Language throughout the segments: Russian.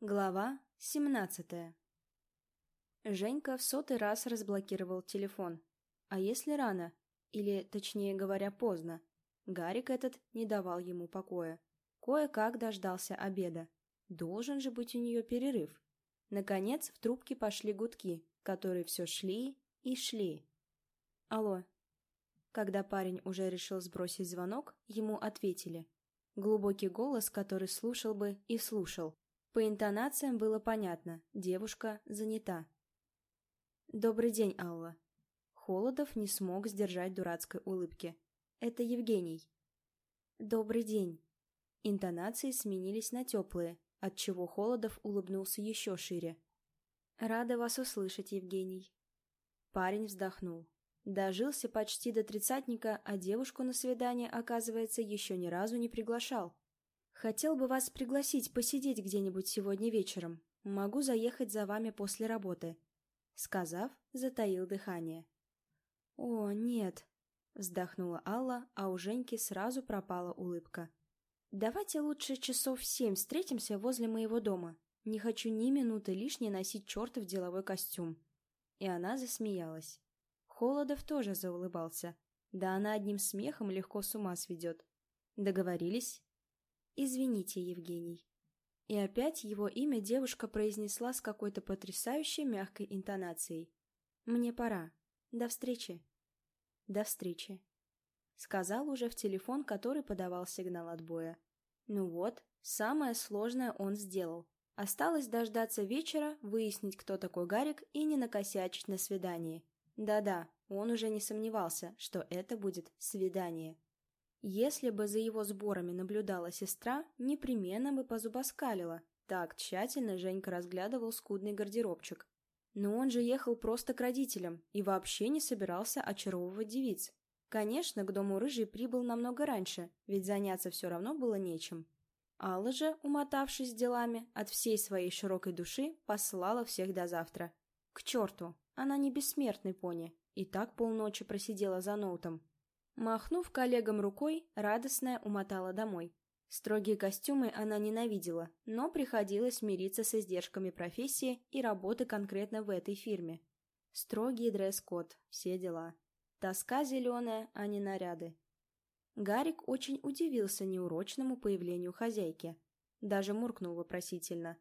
Глава 17 Женька в сотый раз разблокировал телефон. А если рано? Или, точнее говоря, поздно? Гарик этот не давал ему покоя. Кое-как дождался обеда. Должен же быть у нее перерыв. Наконец в трубке пошли гудки, которые все шли и шли. Алло. Когда парень уже решил сбросить звонок, ему ответили. Глубокий голос, который слушал бы и слушал. По интонациям было понятно, девушка занята. «Добрый день, Алла». Холодов не смог сдержать дурацкой улыбки. «Это Евгений». «Добрый день». Интонации сменились на теплые, отчего Холодов улыбнулся еще шире. «Рада вас услышать, Евгений». Парень вздохнул. Дожился почти до тридцатника, а девушку на свидание, оказывается, еще ни разу не приглашал. Хотел бы вас пригласить посидеть где-нибудь сегодня вечером. Могу заехать за вами после работы. Сказав, затаил дыхание. О, нет. Вздохнула Алла, а у Женьки сразу пропала улыбка. Давайте лучше часов в семь встретимся возле моего дома. Не хочу ни минуты лишней носить чертов деловой костюм. И она засмеялась. Холодов тоже заулыбался. Да она одним смехом легко с ума сведет. Договорились? «Извините, Евгений». И опять его имя девушка произнесла с какой-то потрясающей мягкой интонацией. «Мне пора. До встречи». «До встречи», — сказал уже в телефон, который подавал сигнал отбоя. Ну вот, самое сложное он сделал. Осталось дождаться вечера, выяснить, кто такой Гарик, и не накосячить на свидании. Да-да, он уже не сомневался, что это будет свидание. Если бы за его сборами наблюдала сестра, непременно бы позубоскалила. Так тщательно Женька разглядывал скудный гардеробчик. Но он же ехал просто к родителям и вообще не собирался очаровывать девиц. Конечно, к дому рыжий прибыл намного раньше, ведь заняться все равно было нечем. Алла же, умотавшись делами, от всей своей широкой души послала всех до завтра. К черту, она не бессмертный пони, и так полночи просидела за ноутом. Махнув коллегам рукой, радостная умотала домой. Строгие костюмы она ненавидела, но приходилось мириться с издержками профессии и работы конкретно в этой фирме. Строгий дресс-код, все дела. Тоска зеленая, а не наряды. Гарик очень удивился неурочному появлению хозяйки. Даже муркнул вопросительно.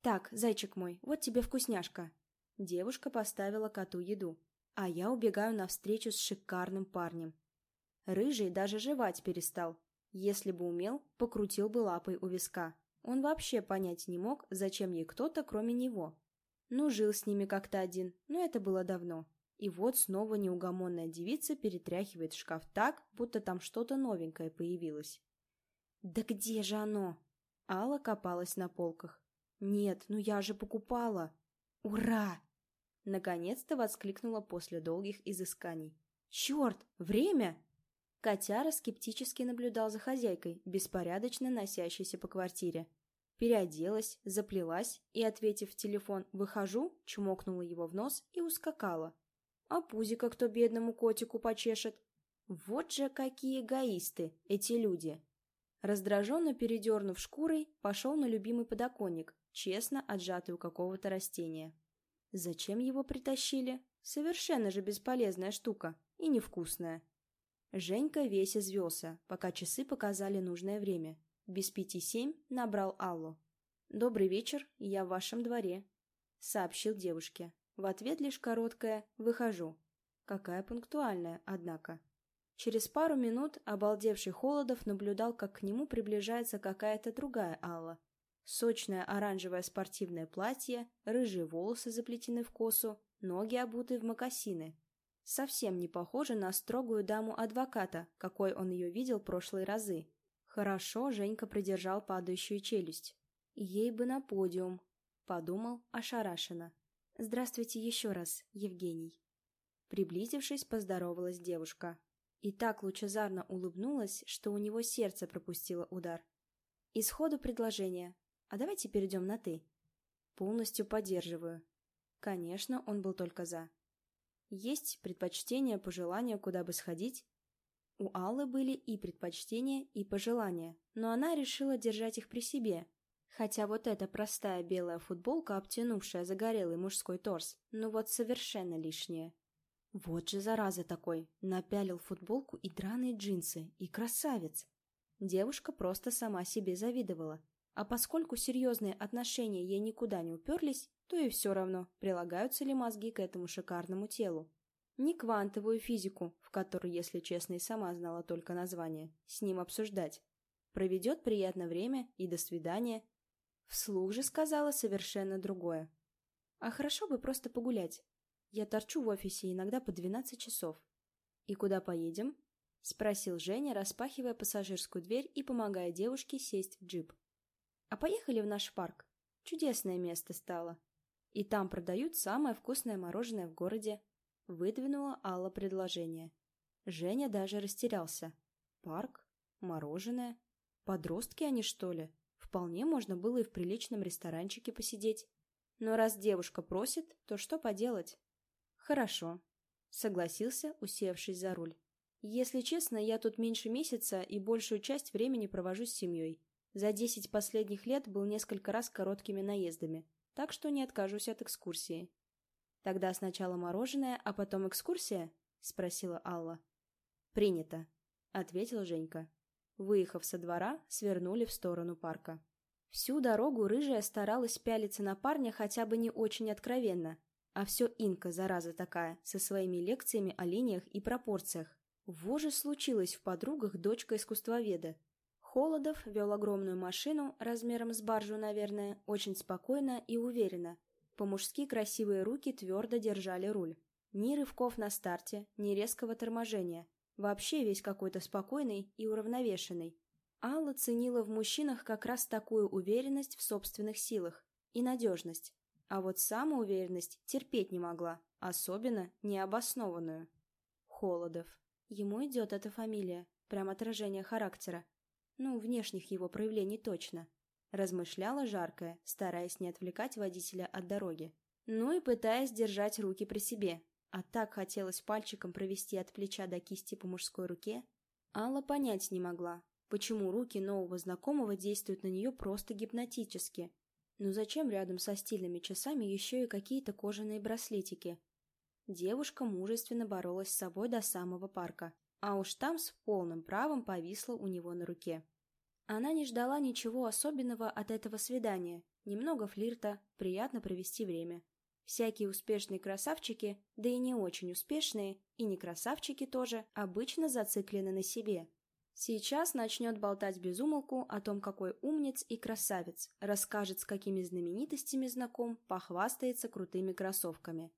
«Так, зайчик мой, вот тебе вкусняшка». Девушка поставила коту еду, а я убегаю навстречу с шикарным парнем. Рыжий даже жевать перестал. Если бы умел, покрутил бы лапой у виска. Он вообще понять не мог, зачем ей кто-то, кроме него. Ну, жил с ними как-то один, но это было давно. И вот снова неугомонная девица перетряхивает шкаф так, будто там что-то новенькое появилось. «Да где же оно?» Алла копалась на полках. «Нет, ну я же покупала!» «Ура!» Наконец-то воскликнула после долгих изысканий. «Черт! Время!» Котяра скептически наблюдал за хозяйкой, беспорядочно носящейся по квартире. Переоделась, заплелась и, ответив в телефон «выхожу», чмокнула его в нос и ускакала. А пузика кто бедному котику почешет? Вот же какие эгоисты, эти люди! Раздраженно передернув шкурой, пошел на любимый подоконник, честно отжатый у какого-то растения. Зачем его притащили? Совершенно же бесполезная штука и невкусная. Женька весь извелся, пока часы показали нужное время. Без пяти семь набрал Аллу. «Добрый вечер, я в вашем дворе», — сообщил девушке. В ответ лишь короткое «выхожу». Какая пунктуальная, однако. Через пару минут обалдевший Холодов наблюдал, как к нему приближается какая-то другая Алла. Сочное оранжевое спортивное платье, рыжие волосы заплетены в косу, ноги обуты в мокасины, Совсем не похожа на строгую даму-адвоката, какой он ее видел прошлые разы. Хорошо Женька придержал падающую челюсть. Ей бы на подиум, подумал ошарашенно. Здравствуйте еще раз, Евгений. Приблизившись, поздоровалась девушка. И так лучезарно улыбнулась, что у него сердце пропустило удар. Исходу предложения. А давайте перейдем на «ты». Полностью поддерживаю. Конечно, он был только «за». Есть предпочтения, пожелания, куда бы сходить? У Аллы были и предпочтения, и пожелания, но она решила держать их при себе. Хотя вот эта простая белая футболка, обтянувшая загорелый мужской торс, ну вот совершенно лишняя. Вот же зараза такой, напялил футболку и драные джинсы, и красавец. Девушка просто сама себе завидовала. А поскольку серьезные отношения ей никуда не уперлись, то и все равно, прилагаются ли мозги к этому шикарному телу. Не квантовую физику, в которой, если честно, и сама знала только название, с ним обсуждать. Проведет приятное время и до свидания, Вслух же сказала совершенно другое. А хорошо бы просто погулять. Я торчу в офисе иногда по 12 часов. И куда поедем? Спросил Женя, распахивая пассажирскую дверь и помогая девушке сесть в джип. А поехали в наш парк. Чудесное место стало. И там продают самое вкусное мороженое в городе. Выдвинула Алла предложение. Женя даже растерялся. Парк? Мороженое? Подростки они, что ли? Вполне можно было и в приличном ресторанчике посидеть. Но раз девушка просит, то что поделать? Хорошо, согласился, усевшись за руль. Если честно, я тут меньше месяца и большую часть времени провожу с семьей. За десять последних лет был несколько раз короткими наездами, так что не откажусь от экскурсии. Тогда сначала мороженое, а потом экскурсия? Спросила Алла. Принято, ответил Женька. Выехав со двора, свернули в сторону парка. Всю дорогу рыжая старалась пялиться на парня хотя бы не очень откровенно. А все инка, зараза такая, со своими лекциями о линиях и пропорциях. Во же случилось в подругах дочка искусствоведа. Холодов вел огромную машину, размером с баржу, наверное, очень спокойно и уверенно. По-мужски красивые руки твердо держали руль. Ни рывков на старте, ни резкого торможения. Вообще весь какой-то спокойный и уравновешенный. Алла ценила в мужчинах как раз такую уверенность в собственных силах и надежность. А вот самоуверенность терпеть не могла, особенно необоснованную. Холодов. Ему идет эта фамилия, прям отражение характера. Ну, внешних его проявлений точно. Размышляла жаркая, стараясь не отвлекать водителя от дороги. Ну и пытаясь держать руки при себе, а так хотелось пальчиком провести от плеча до кисти по мужской руке. Алла понять не могла, почему руки нового знакомого действуют на нее просто гипнотически. Но зачем рядом со стильными часами еще и какие-то кожаные браслетики? Девушка мужественно боролась с собой до самого парка, а уж там с полным правом повисла у него на руке. Она не ждала ничего особенного от этого свидания, немного флирта, приятно провести время. Всякие успешные красавчики, да и не очень успешные, и не красавчики тоже, обычно зациклены на себе. Сейчас начнет болтать безумолку о том, какой умниц и красавец, расскажет, с какими знаменитостями знаком, похвастается крутыми кроссовками.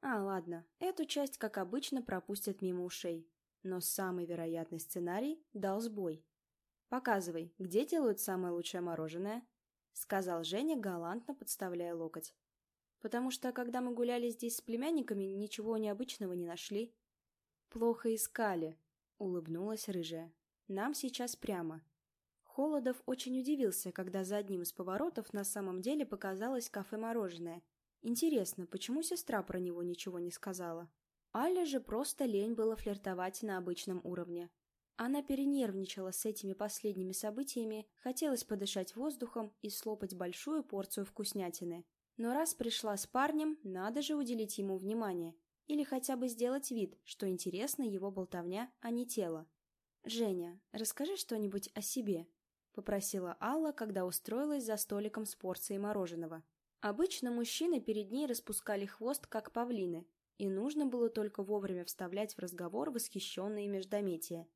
А, ладно, эту часть, как обычно, пропустят мимо ушей. Но самый вероятный сценарий дал сбой. «Показывай, где делают самое лучшее мороженое?» — сказал Женя, галантно подставляя локоть потому что, когда мы гуляли здесь с племянниками, ничего необычного не нашли. Плохо искали, улыбнулась рыжая. Нам сейчас прямо. Холодов очень удивился, когда за одним из поворотов на самом деле показалось кафе-мороженое. Интересно, почему сестра про него ничего не сказала? Аля же просто лень было флиртовать на обычном уровне. Она перенервничала с этими последними событиями, хотелось подышать воздухом и слопать большую порцию вкуснятины. Но раз пришла с парнем, надо же уделить ему внимание. Или хотя бы сделать вид, что интересна его болтовня, а не тело. «Женя, расскажи что-нибудь о себе», — попросила Алла, когда устроилась за столиком с порцией мороженого. Обычно мужчины перед ней распускали хвост, как павлины, и нужно было только вовремя вставлять в разговор восхищенные междометия.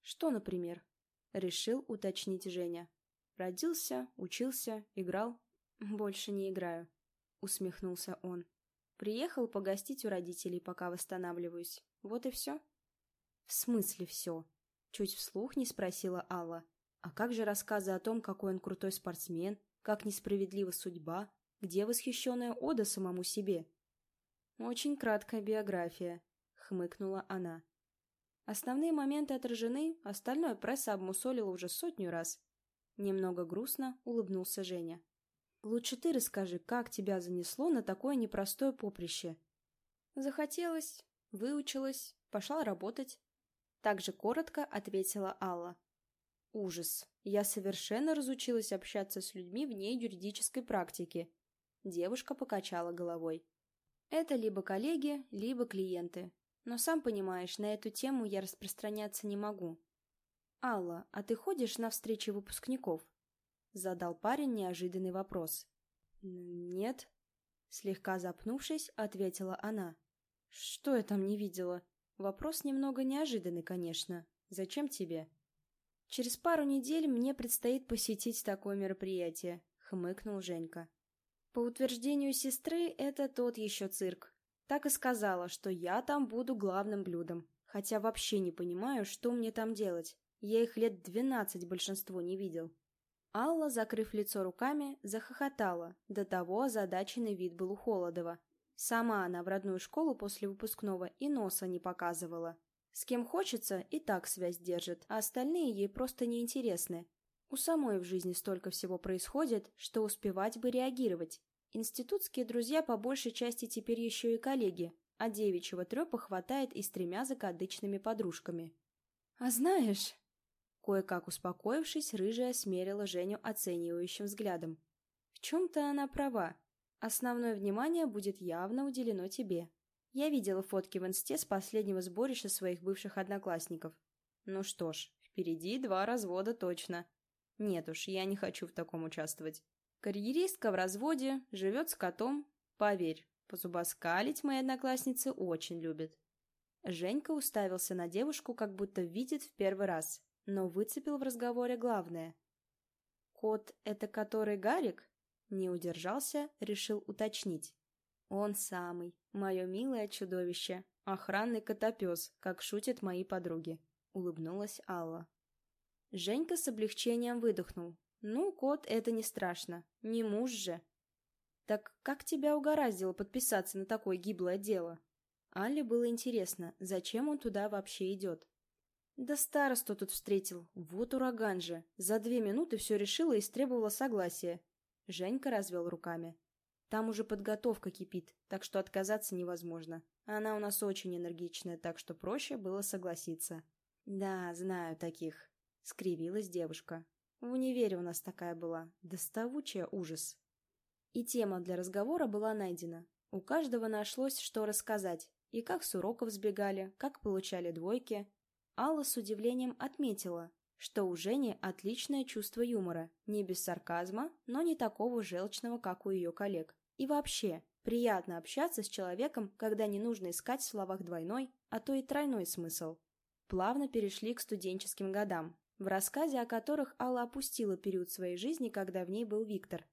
«Что, например?» — решил уточнить Женя. «Родился, учился, играл?» «Больше не играю», — усмехнулся он. «Приехал погостить у родителей, пока восстанавливаюсь. Вот и все». «В смысле все?» — чуть вслух не спросила Алла. «А как же рассказы о том, какой он крутой спортсмен, как несправедлива судьба, где восхищенная ода самому себе?» «Очень краткая биография», — хмыкнула она. Основные моменты отражены, остальное пресса обмусолила уже сотню раз. Немного грустно улыбнулся Женя. Лучше ты расскажи, как тебя занесло на такое непростое поприще. Захотелось, выучилась, пошла работать. Так же коротко ответила Алла. Ужас. Я совершенно разучилась общаться с людьми вне юридической практики. Девушка покачала головой. Это либо коллеги, либо клиенты. Но сам понимаешь, на эту тему я распространяться не могу. «Алла, а ты ходишь на встречи выпускников?» Задал парень неожиданный вопрос. «Нет», — слегка запнувшись, ответила она. «Что я там не видела?» Вопрос немного неожиданный, конечно. «Зачем тебе?» «Через пару недель мне предстоит посетить такое мероприятие», — хмыкнул Женька. По утверждению сестры, это тот еще цирк. Так и сказала, что я там буду главным блюдом. Хотя вообще не понимаю, что мне там делать. Я их лет двенадцать большинство не видел. Алла, закрыв лицо руками, захохотала. До того озадаченный вид был у Холодова. Сама она в родную школу после выпускного и носа не показывала. С кем хочется, и так связь держит, а остальные ей просто неинтересны. У самой в жизни столько всего происходит, что успевать бы реагировать. Институтские друзья по большей части теперь еще и коллеги, а девичьего трепа хватает и с тремя закадычными подружками. «А знаешь...» Кое-как успокоившись, рыжая смерила Женю оценивающим взглядом. «В чем-то она права. Основное внимание будет явно уделено тебе. Я видела фотки в инсте с последнего сборища своих бывших одноклассников. Ну что ж, впереди два развода точно. Нет уж, я не хочу в таком участвовать. Карьеристка в разводе, живет с котом. Поверь, позубоскалить мои одноклассницы очень любят. Женька уставился на девушку, как будто видит в первый раз, но выцепил в разговоре главное. «Кот — это который Гарик?» Не удержался, решил уточнить. «Он самый, мое милое чудовище, охранный котопес, как шутят мои подруги», — улыбнулась Алла. Женька с облегчением выдохнул. «Ну, кот, это не страшно. Не муж же». «Так как тебя угораздило подписаться на такое гиблое дело?» Алле было интересно, зачем он туда вообще идет. Да старосту тут встретил. Вот ураган же. За две минуты все решила и истребовала согласия. Женька развел руками. Там уже подготовка кипит, так что отказаться невозможно. Она у нас очень энергичная, так что проще было согласиться. Да, знаю таких. Скривилась девушка. В универе у нас такая была. Доставучая ужас. И тема для разговора была найдена. У каждого нашлось, что рассказать. И как с уроков сбегали, как получали двойки. Алла с удивлением отметила, что у Жени отличное чувство юмора. Не без сарказма, но не такого желчного, как у ее коллег. И вообще, приятно общаться с человеком, когда не нужно искать в словах двойной, а то и тройной смысл. Плавно перешли к студенческим годам в рассказе о которых Алла опустила период своей жизни, когда в ней был Виктор.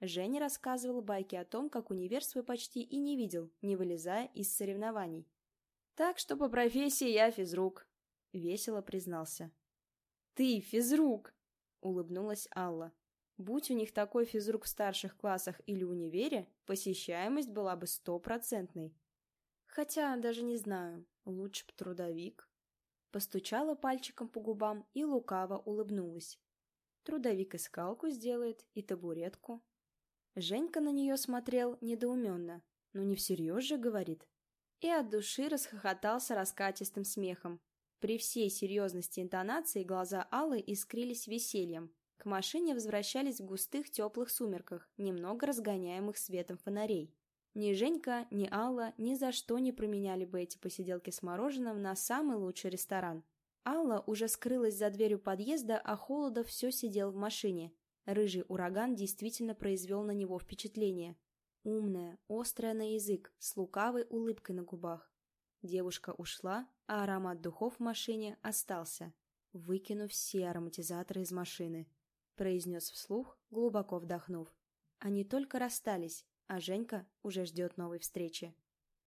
Женя рассказывала байки о том, как универ свой почти и не видел, не вылезая из соревнований. «Так что по профессии я физрук», — весело признался. «Ты физрук!» — улыбнулась Алла. Будь у них такой физрук в старших классах или универе, посещаемость была бы стопроцентной. Хотя, даже не знаю, лучше б трудовик постучала пальчиком по губам и лукаво улыбнулась. Трудовик и скалку сделает, и табуретку. Женька на нее смотрел недоуменно. Ну не всерьез же, говорит. И от души расхохотался раскатистым смехом. При всей серьезности интонации глаза Аллы искрились весельем. К машине возвращались в густых теплых сумерках, немного разгоняемых светом фонарей. Ни Женька, ни Алла ни за что не променяли бы эти посиделки с мороженым на самый лучший ресторан. Алла уже скрылась за дверью подъезда, а Холодов все сидел в машине. Рыжий ураган действительно произвел на него впечатление. Умная, острая на язык, с лукавой улыбкой на губах. Девушка ушла, а аромат духов в машине остался, выкинув все ароматизаторы из машины. Произнес вслух, глубоко вдохнув. Они только расстались, а Женька уже ждет новой встречи.